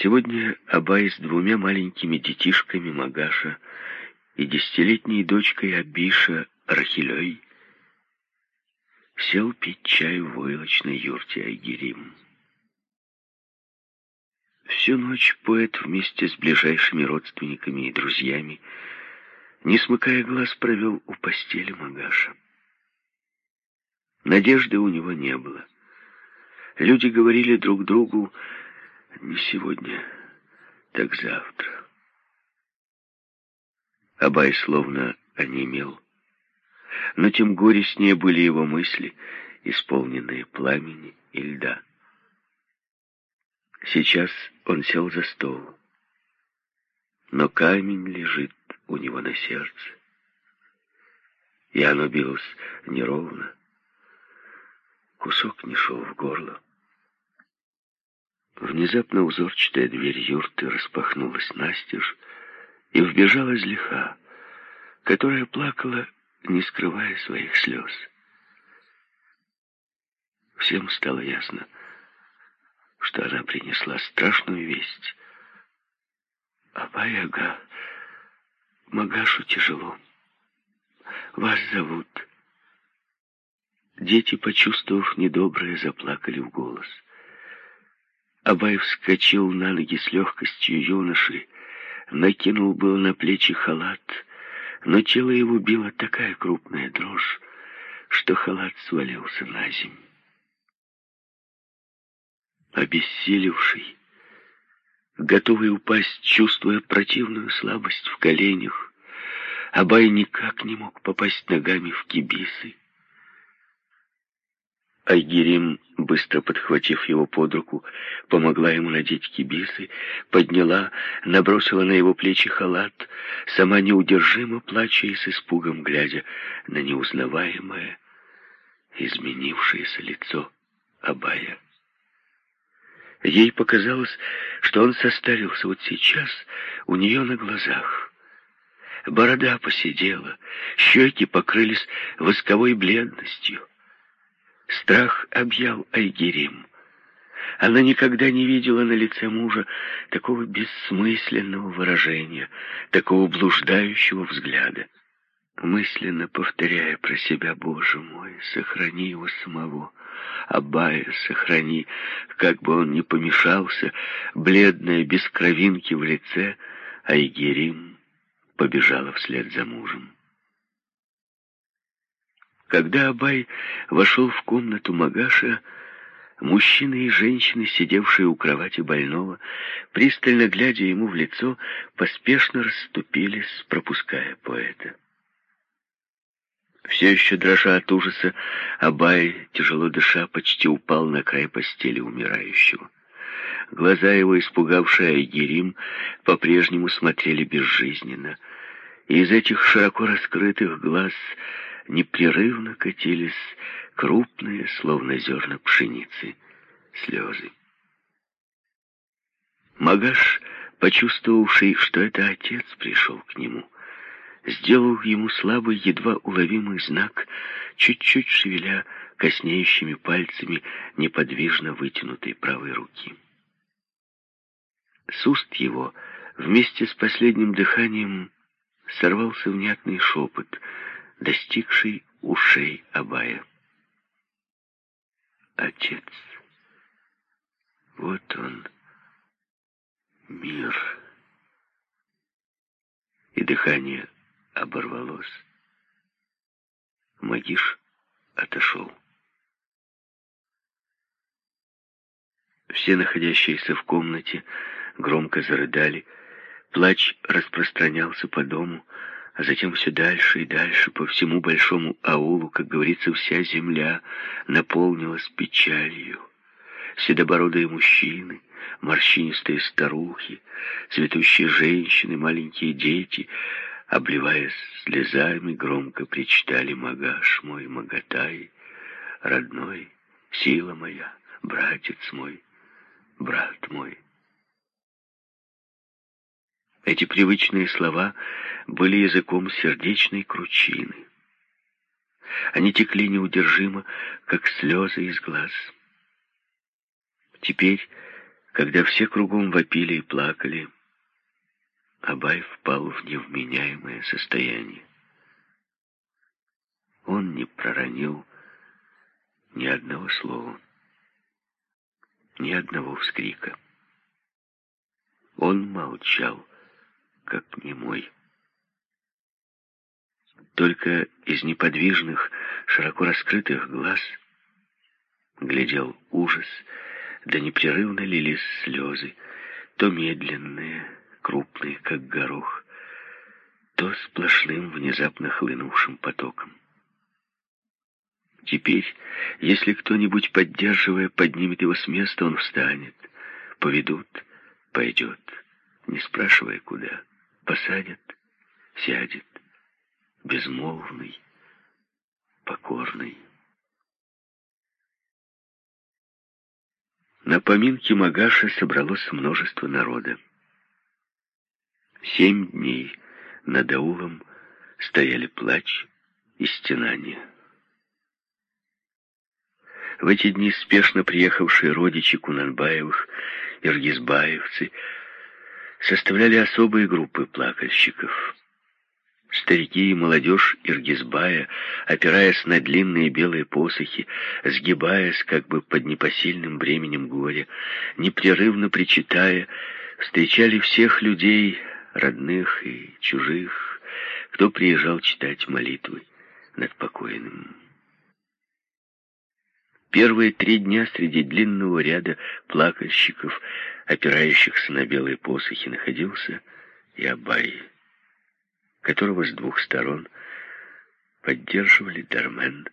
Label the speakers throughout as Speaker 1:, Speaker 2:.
Speaker 1: Сегодня Абай с двумя маленькими детишками Магаша и десятилетней дочкой Абиша Рахилей сел пить чай в войлочной юрте Айгерим. Всю ночь поэт вместе с ближайшими родственниками и друзьями, не смыкая глаз, провел у постели Магаша. Надежды у него не было. Люди говорили друг другу не сегодня, так завтра. Абай словно онемел. Но тем горестнее были его мысли, исполненные пламени и льда. Сейчас он сел за стол, но камень лежит у него на сердце, и оно билось неровно. Кусок не шел в горло. Внезапно узорчатая дверь юрты распахнулась настежь, и вбежала злиха, которая плакала, не скрывая своих слез. Всем стало ясно, что она принесла страшную весть. Абай-ага, Магашу тяжело. Вас зовут. Дети, почувствовав недоброе, заплакали в голос. Абай вскочил на ноги с легкостью юноши, накинул было на плечи халат, но тело его било такая крупная дрожь, что халат свалился на землю. Обессилевший, готовый упасть, чувствуя противную слабость в коленях, Абай никак не мог попасть ногами в кибисы. Айгерим, быстро подхватив его под руку, помогла ему надеть кибисы, подняла, набросила на его плечи халат, сама неудержимо плача и с испугом глядя на неузнаваемое, изменившееся лицо Абая. Ей показалось, что он состарился вот сейчас у нее на глазах. Борода посидела, щеки покрылись восковой бледностью. Страх объял Айгерим. Она никогда не видела на лице мужа такого бессмысленного выражения, такого блуждающего взгляда. Мысленно повторяя про себя, «Боже мой, сохрани его самого, Абая сохрани, как бы он ни помешался, бледная, без кровинки в лице, Айгерим побежала вслед за мужем. Когда Абай вошел в комнату Магаша, мужчины и женщины, сидевшие у кровати больного, пристально глядя ему в лицо, поспешно расступились, пропуская поэта. Все еще дрожа от ужаса, Абай, тяжело дыша, почти упал на край постели умирающего. Глаза его, испугавшие Айгерим, по-прежнему смотрели безжизненно. И из этих широко раскрытых глаз непрерывно катились крупные, словно зерна пшеницы, слезы. Магаш, почувствовавший, что это отец пришел к нему, сделал ему слабый, едва уловимый знак, чуть-чуть шевеля коснеющими пальцами неподвижно вытянутой правой руки. С уст его вместе с последним дыханием сорвался внятный шепот — достигший ушей Абая. Отец, вот он, мир. И дыхание оборвалось. Магиш отошел. Все находящиеся в комнате громко зарыдали. Плач распространялся по дому, а затем все дальше и дальше, по всему большому аулу, как говорится, вся земля наполнилась печалью. Седобородые мужчины, морщинистые старухи, цветущие женщины, маленькие дети, обливаясь слезами, громко причитали «Магаш мой, Магатай, родной, сила моя, братец мой, брат мой». Эти привычные слова были языком сердечной кручины. Они текли неудержимо, как слезы из глаз. Теперь, Когда все кругом вопили и плакали, Абай впал в невменяемое состояние. Он не проронил ни одного слова, ни одного вскрика. Он молчал, как немой. Только из неподвижных, широко раскрытых глаз глядел ужас, да непрерывно лились слезы, то медленные, крупные, как горох, то сплошным, внезапно хлынувшим потоком. Теперь, если кто-нибудь, поддерживая, поднимет его с места, он встанет, поведут, пойдет, не спрашивая куда, посадят, сядет, безмолвный, покорный. На поминке Магаша собралось множество народа. Семь дней над аулом стояли плач и стенания. В эти дни спешно приехавшие родичи Кунанбаевых, иргизбаевцы, составляли особые группы плакальщиков. Старики и молодежь Иргизбая, опираясь на длинные белые посохи, сгибаясь как бы под непосильным бременем горя, непрерывно причитая, встречали всех людей, родных и чужих, кто приезжал читать молитвы над покойным. Первые три дня среди длинного ряда плакальщиков, опирающихся на белые посохи, находился и Абай, которого с двух сторон поддерживали Дармен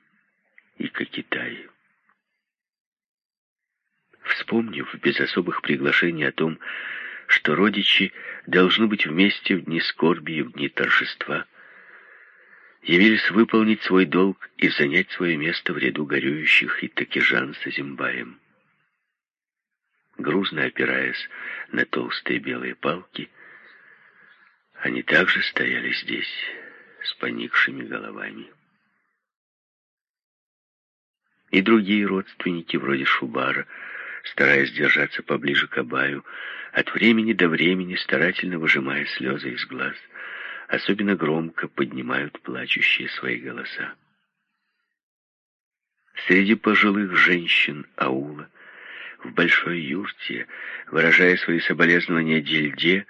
Speaker 1: и Кокитай. Вспомнив без особых приглашений о том, что родичи должны быть вместе в дни скорби и в дни торжества, явились выполнить свой долг и занять свое место в ряду горюющих и такижан с Азимбаем. Грузно опираясь на толстые белые палки, они также стояли здесь с поникшими головами. И другие родственники, вроде Шубара, стараясь держаться поближе к Абаю, от времени до времени, старательно выжимая слезы из глаз, особенно громко поднимают плачущие свои голоса. Среди пожилых женщин аула, в большой юрте, выражая свои соболезнования Дильде,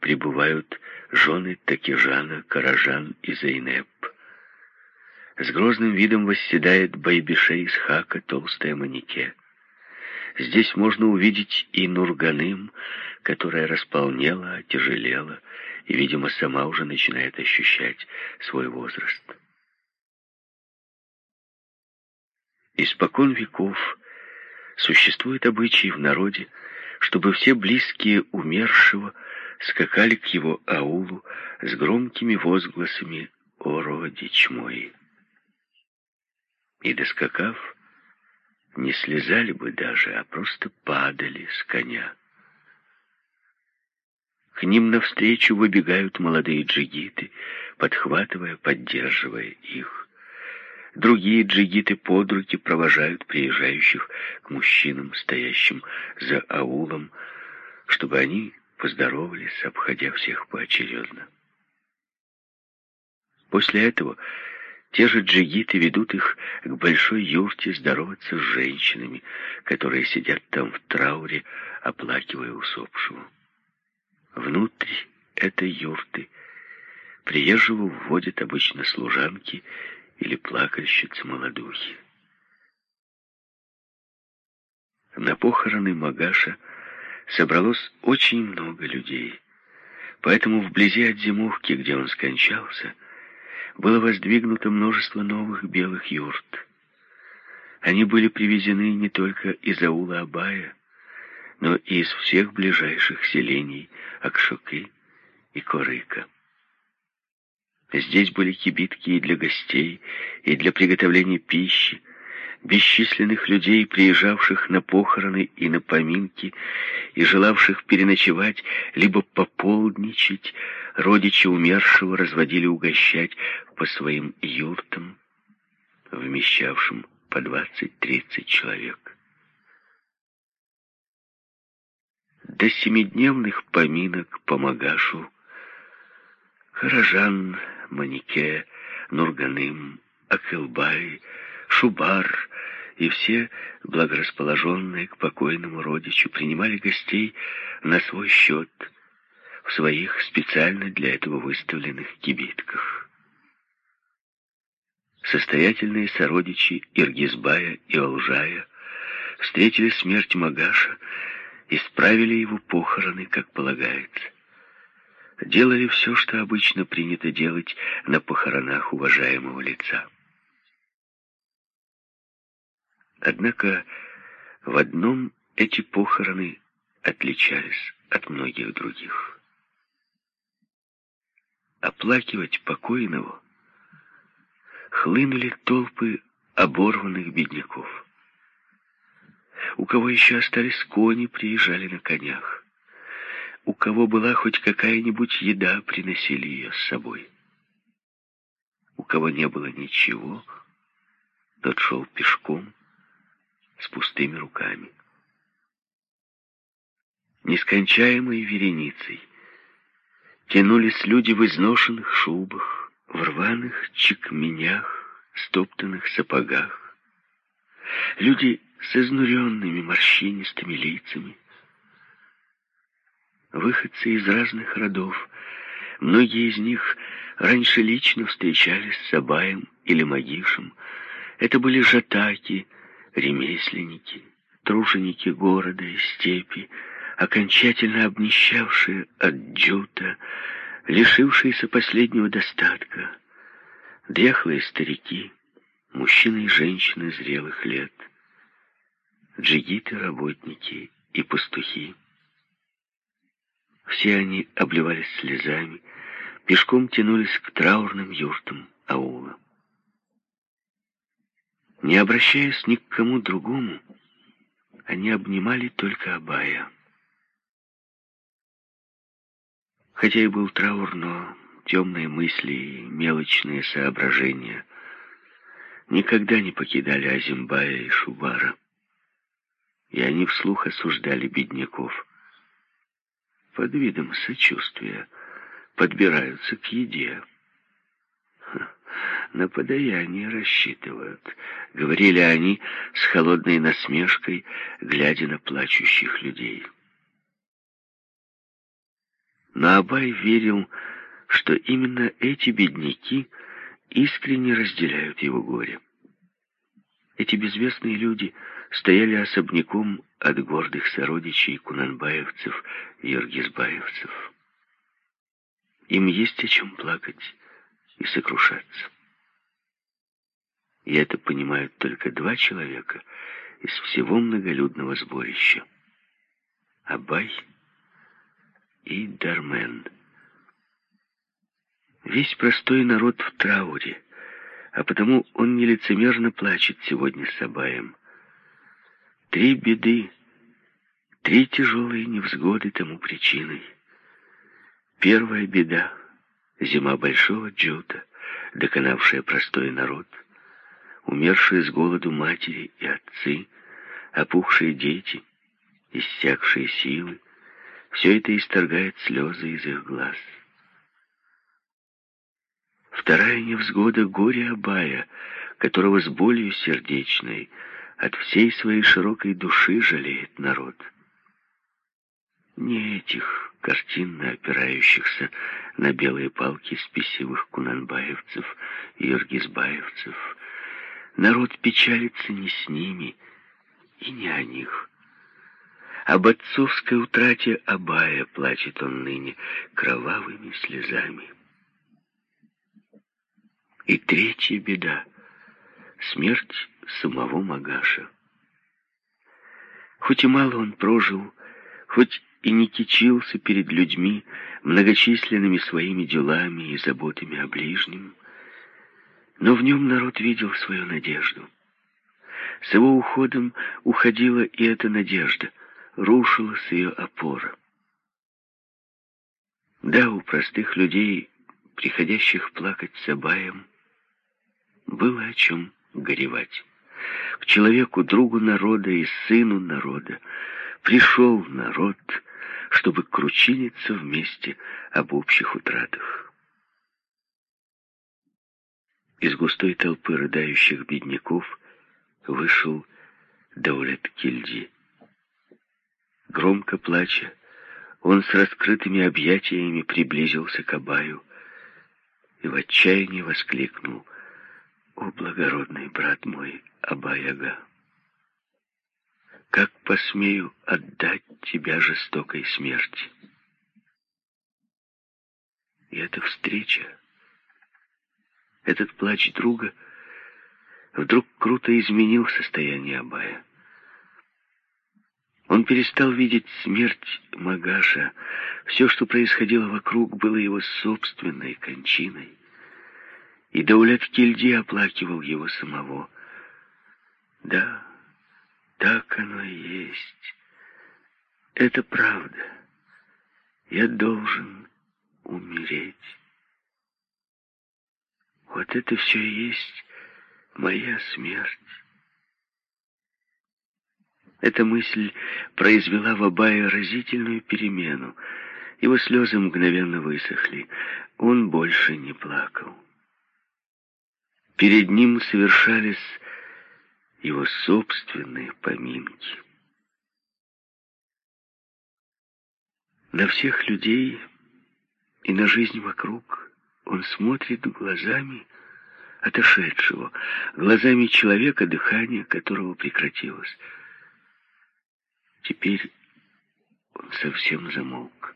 Speaker 1: прибывают жены Такижана, Каражан и Зайнеп. С грозным видом восседает Байбише из Хака, толстая манике. Здесь можно увидеть и Нурганым, которая располнела, отяжелела и, видимо, сама уже начинает ощущать свой возраст. Испокон веков существует обычай в народе, чтобы все близкие умершего скакали к его аулу с громкими возгласами «О, родич мой!». И, доскакав, не слезали бы даже, а просто падали с коня. К ним навстречу выбегают молодые джигиты, подхватывая, поддерживая их. Другие джигиты под руки провожают приезжающих к мужчинам, стоящим за аулом, чтобы они поздоровались, обходя всех поочередно. После этого те же джигиты ведут их к большой юрте здороваться с женщинами, которые сидят там в трауре, оплакивая усопшего. Внутрь этой юрты приезжего вводят обычно служанки или плакальщицы-молодухи. На похороны Магаша собралось очень много людей, поэтому вблизи от зимовки, где он скончался, было воздвигнуто множество новых белых юрт. Они были привезены не только из аула Абая, но и из всех ближайших селений Акшуки и Корыка. Здесь были кибитки и для гостей, и для приготовления пищи, бесчисленных людей, приезжавших на похороны и на поминки, и желавших переночевать, либо пополдничать, родичи умершего разводили угощать по своим юртам, вмещавшим по двадцать-тридцать человек. до семидневных поминок по Магашу Каражан, Манике, Нурганым, Акылбай, Шубар и все благорасположенные к покойному родичу принимали гостей на свой счет в своих специально для этого выставленных кибитках. Состоятельные сородичи Иргизбая и Алжая встретили смерть Магаша и справили его похороны, как полагается. Делали все, что обычно принято делать на похоронах уважаемого лица. Однако в одном эти похороны отличались от многих других. Оплакивать покойного хлынули толпы оборванных бедняков. У кого еще остались кони, приезжали на конях. У кого была хоть какая-нибудь еда, приносили ее с собой. У кого не было ничего, тот шел пешком, с пустыми руками. Нескончаемой вереницей тянулись люди в изношенных шубах, в рваных чекменях, стоптанных сапогах. Люди с изнуренными морщинистыми лицами. Выходцы из разных родов, многие из них раньше лично встречались с Абаем или Магишем. Это были жатаки, ремесленники, труженики города и степи, окончательно обнищавшие от джута, лишившиеся последнего достатка, дряхлые старики, мужчины и женщины зрелых лет, джигиты-работники и пастухи. Все они обливались слезами, пешком тянулись к траурным юртам аула. Не обращаясь ни к кому другому, они обнимали только Абая. Хотя и был траур, но темные мысли и мелочные соображения никогда не покидали Азимбая и Шубара. И они вслух осуждали бедняков. Под видом сочувствия подбираются к еде на подаяние рассчитывают», — говорили они с холодной насмешкой, глядя на плачущих людей. Но Абай верил, что именно эти бедняки искренне разделяют его горе. Эти безвестные люди стояли особняком от гордых сородичей кунанбаевцев и ергизбаевцев. Им есть о чем плакать и сокрушаться. И это понимают только два человека из всего многолюдного сборища. Абай и Дармен. Весь простой народ в трауре, а потому он нелицемерно плачет сегодня с Абаем. Три беды, три тяжелые невзгоды тому причиной. Первая беда — зима большого джута, доконавшая простой народ — умершие с голоду матери и отцы, опухшие дети, иссякшие силы, все это исторгает слезы из их глаз. Вторая невзгода — горе Абая, которого с болью сердечной от всей своей широкой души жалеет народ. Не этих картинно опирающихся на белые палки спесивых кунанбаевцев и иргизбаевцев, Народ печалится не с ними и не о них. Об отцовской утрате Абая плачет он ныне кровавыми слезами. И третья беда — смерть самого Магаша. Хоть и мало он прожил, хоть и не кичился перед людьми многочисленными своими делами и заботами о ближнем, но в нем народ видел свою надежду. С его уходом уходила и эта надежда, рушилась ее опора. Да, у простых людей, приходящих плакать с Абаем, было о чем горевать. К человеку, другу народа и сыну народа пришел народ, чтобы кручиниться вместе об общих утратах. Из густой толпы рыдающих бедняков вышел Даулет Кильди. Громко плача, он с раскрытыми объятиями приблизился к Абаю и в отчаянии воскликнул «О, благородный брат мой, Абаяга!» Как посмею отдать тебя жестокой смерти? И эта встреча, этот плач друга вдруг круто изменил состояние Абая. Он перестал видеть смерть Магаша. Все, что происходило вокруг, было его собственной кончиной. И Даулет Кильди оплакивал его самого. Да, так оно и есть. Это правда. Я должен умереть. Вот это все и есть моя смерть. Эта мысль произвела в Абае разительную перемену. Его слезы мгновенно высохли. Он больше не плакал. Перед ним совершались его собственные поминки. На всех людей и на жизнь вокруг он смотрит глазами отошедшего, глазами человека, дыхание которого прекратилось. Теперь он совсем замолк.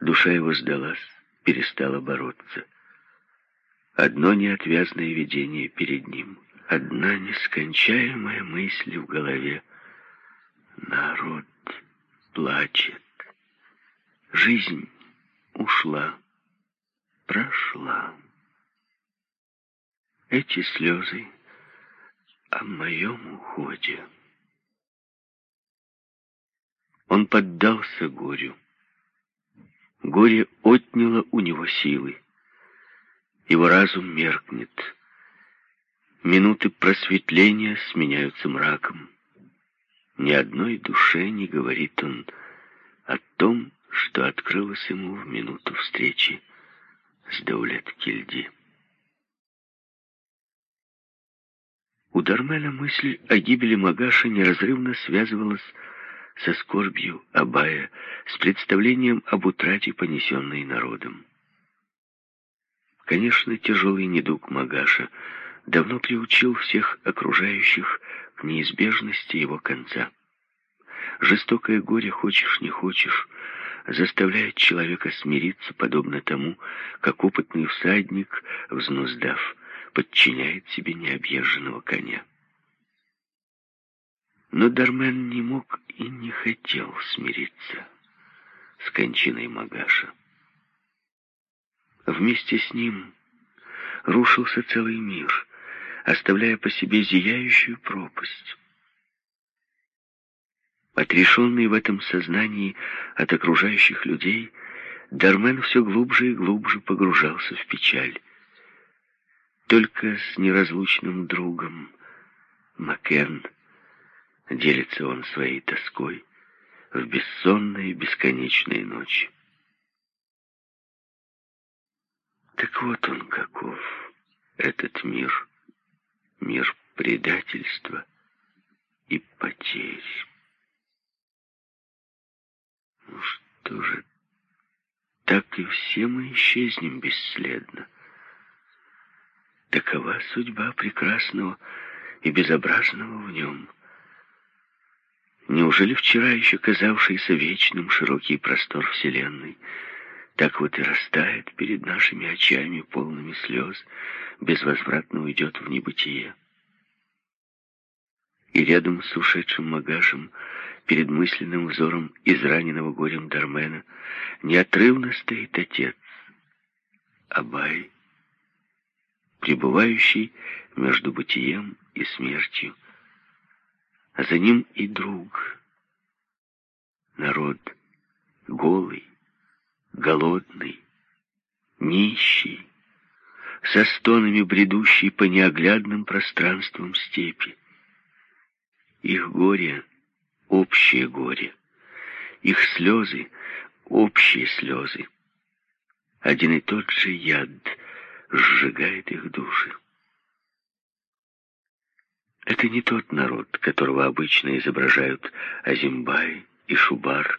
Speaker 1: Душа его сдалась, перестала бороться. Одно неотвязное видение перед ним — одна нескончаемая мысль в голове. Народ плачет. Жизнь ушла, прошла. Эти слезы о моем уходе. Он поддался горю. Горе отняло у него силы. Его разум меркнет. Минуты просветления сменяются мраком. Ни одной душе не говорит он о том, что открылось ему в минуту встречи с Даулет Кильди. У Дармена мысль о гибели Магаша неразрывно связывалась со скорбью Абая, с представлением об утрате, понесенной народом. Конечно, тяжелый недуг Магаша — давно приучил всех окружающих к неизбежности его конца. Жестокое горе, хочешь не хочешь, заставляет человека смириться, подобно тому, как опытный всадник, взнуздав, подчиняет себе необъезженного коня. Но Дармен не мог и не хотел смириться с кончиной Магаша. Вместе с ним рушился целый мир, оставляя по себе зияющую пропасть. Отрешенный в этом сознании от окружающих людей, Дармен все глубже и глубже погружался в печаль. Только с неразлучным другом Макен делится он своей тоской в бессонные бесконечные ночи. Так вот он каков, этот мир мир предательства и потерь. Ну что же, так и все мы исчезнем бесследно. Такова судьба прекрасного и безобразного в нем. Неужели вчера еще казавшийся вечным широкий простор Вселенной так вот и растает перед нашими очами, полными слез, безвозвратно уйдет в небытие. И рядом с ушедшим Магашем, перед мысленным взором израненного горем Дармена, неотрывно стоит отец, Абай, пребывающий между бытием и смертью, а за ним и друг, народ, голый, голодный, нищий, со стонами бредущий по неоглядным пространствам степи. Их горе — общее горе, их слезы, общие слезы. Один и тот же яд сжигает их души. Это не тот народ, которого обычно изображают Азимбай и Шубар,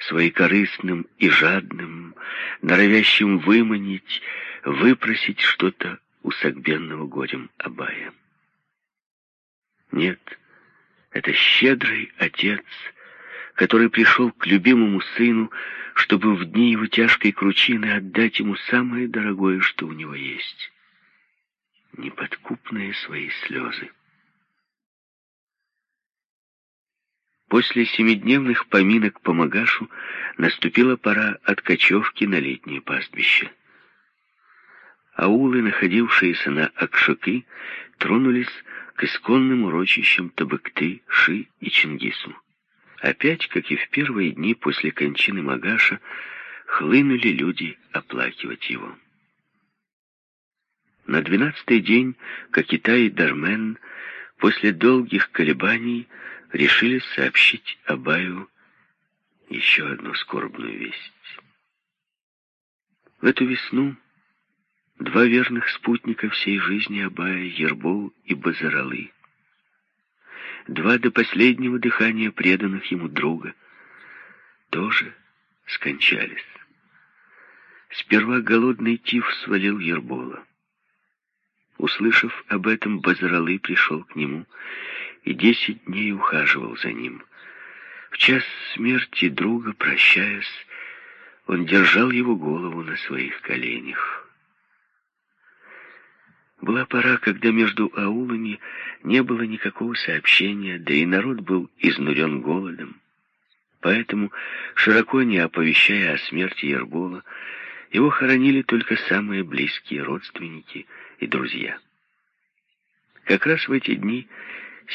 Speaker 1: своекорыстным и жадным, норовящим выманить, выпросить что-то у согбенного горем Абая. Нет, это щедрый отец, который пришел к любимому сыну, чтобы в дни его тяжкой кручины отдать ему самое дорогое, что у него есть — неподкупные свои слезы. После семидневных поминок по Магашу наступила пора откачевки на летнее пастбище. Аулы, находившиеся на Акшаки, тронулись к исконным урочищам Табыкты, Ши и Чингису. Опять, как и в первые дни после кончины Магаша, хлынули люди оплакивать его. На двенадцатый день Кокитай и Дармен после долгих колебаний решили сообщить Абаю еще одну скорбную весть. В эту весну два верных спутника всей жизни Абая, Ербол и Базаралы, два до последнего дыхания преданных ему друга, тоже скончались. Сперва голодный тиф свалил Ербола. Услышав об этом, Базаралы пришел к нему и десять дней ухаживал за ним. В час смерти друга, прощаясь, он держал его голову на своих коленях. Была пора, когда между аулами не было никакого сообщения, да и народ был изнурен голодом. Поэтому, широко не оповещая о смерти Ербола, его хоронили только самые близкие родственники и друзья. Как раз в эти дни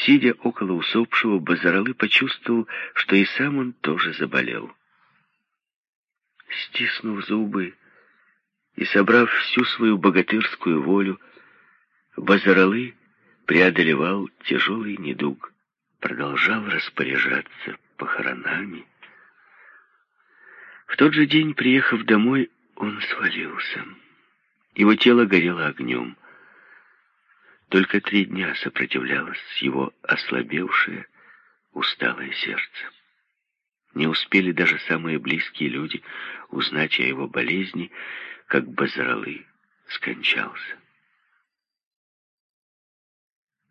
Speaker 1: Сидя около усопшего, Базаралы почувствовал, что и сам он тоже заболел. Стиснув зубы и собрав всю свою богатырскую волю, Базаралы преодолевал тяжелый недуг, продолжал распоряжаться похоронами. В тот же день, приехав домой, он свалился. Его тело горело огнем. Только три дня сопротивлялось его ослабевшее, усталое сердце. Не успели даже самые близкие люди узнать о его болезни, как Базаралы скончался.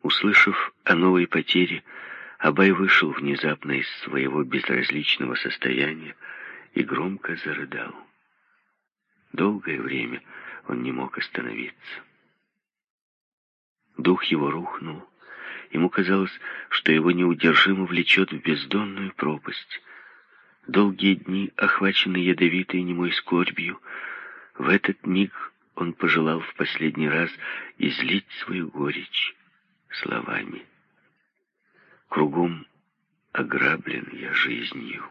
Speaker 1: Услышав о новой потере, Абай вышел внезапно из своего безразличного состояния и громко зарыдал. Долгое время он не мог остановиться. Дух его рухнул. Ему казалось, что его неудержимо влечет в бездонную пропасть. Долгие дни, охваченные ядовитой немой скорбью, в этот миг он пожелал в последний раз излить свою горечь словами. Кругом ограблен я жизнью.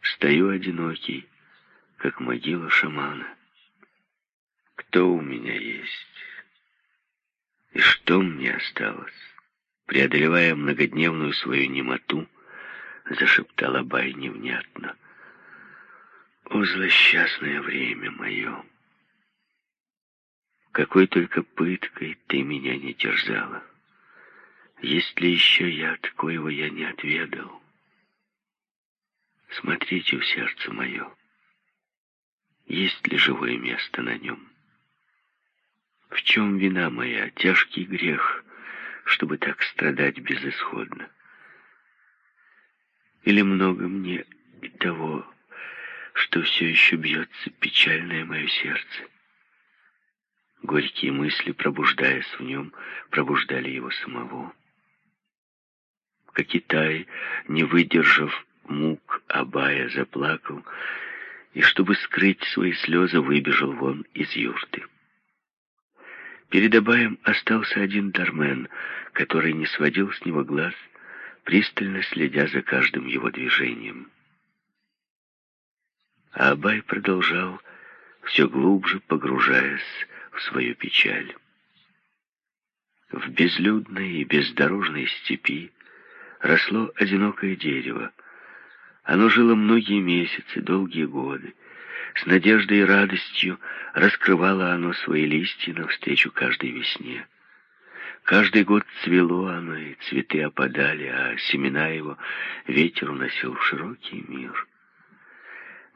Speaker 1: Стою одинокий, как могила шамана. Кто у меня есть? И что мне осталось? Преодолевая многодневную свою немоту, зашептал Абай невнятно. О, злосчастное время мое! Какой только пыткой ты меня не терзала. Есть ли еще яд, коего я не отведал? Смотрите в сердце мое. Есть ли живое место на нем? В чем вина моя, тяжкий грех, чтобы так страдать безысходно? Или много мне и того, что все еще бьется печальное мое сердце? Горькие мысли, пробуждаясь в нем, пробуждали его самого. Кокитай, не выдержав мук, Абая заплакал, и, чтобы скрыть свои слезы, выбежал вон из юрты. Перед Абаем остался один Дармен, который не сводил с него глаз, пристально следя за каждым его движением. А Абай продолжал, все глубже погружаясь в свою печаль. В безлюдной и бездорожной степи росло одинокое дерево, Оно жило многие месяцы, долгие годы. С надеждой и радостью раскрывало оно свои листья навстречу каждой весне. Каждый год цвело оно, и цветы опадали, а семена его ветер уносил в широкий мир.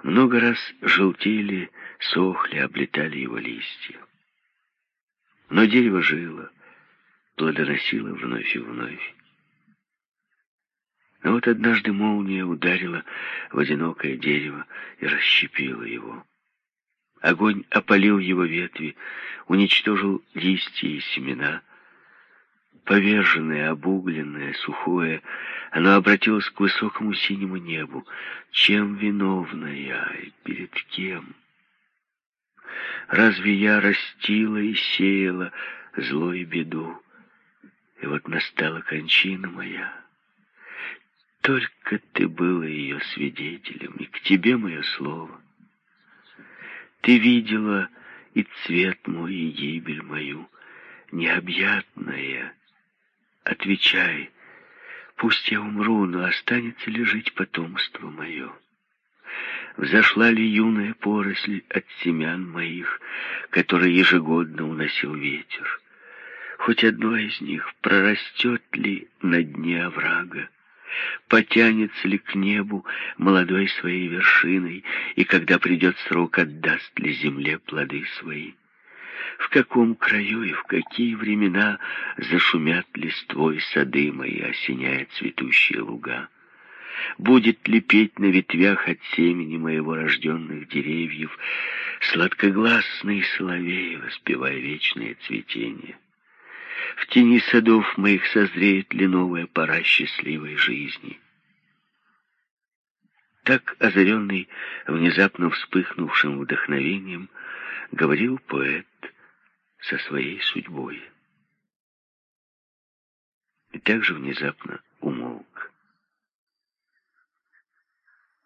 Speaker 1: Много раз желтели, сохли, облетали его листья. Но дерево жило, плодоносило вновь и вновь. Но вот однажды молния ударила в одинокое дерево и расщепила его. Огонь опалил его ветви, уничтожил листья и семена. Поверженное, обугленное, сухое, оно обратилось к высокому синему небу. Чем виновна я и перед кем? Разве я растила и сеяла зло и беду? И вот настала кончина моя. Только ты был ее свидетелем, и к тебе мое слово. Ты видела и цвет мой, и гибель мою, необъятная. Отвечай, пусть я умру, но останется ли жить потомство мое? Взошла ли юная поросль от семян моих, которые ежегодно уносил ветер? Хоть одно из них прорастет ли на дне оврага? Потянется ли к небу молодой своей вершиной, и когда придет срок, отдаст ли земле плоды свои? В каком краю и в какие времена зашумят листвой сады мои, осеняя цветущие луга? Будет ли петь на ветвях от семени моего рожденных деревьев сладкогласный соловей, воспевая вечное цветение? В тени садов моих созреет ли новая пора счастливой жизни? Так, озаренный внезапно вспыхнувшим вдохновением, говорил поэт со своей судьбой. И также внезапно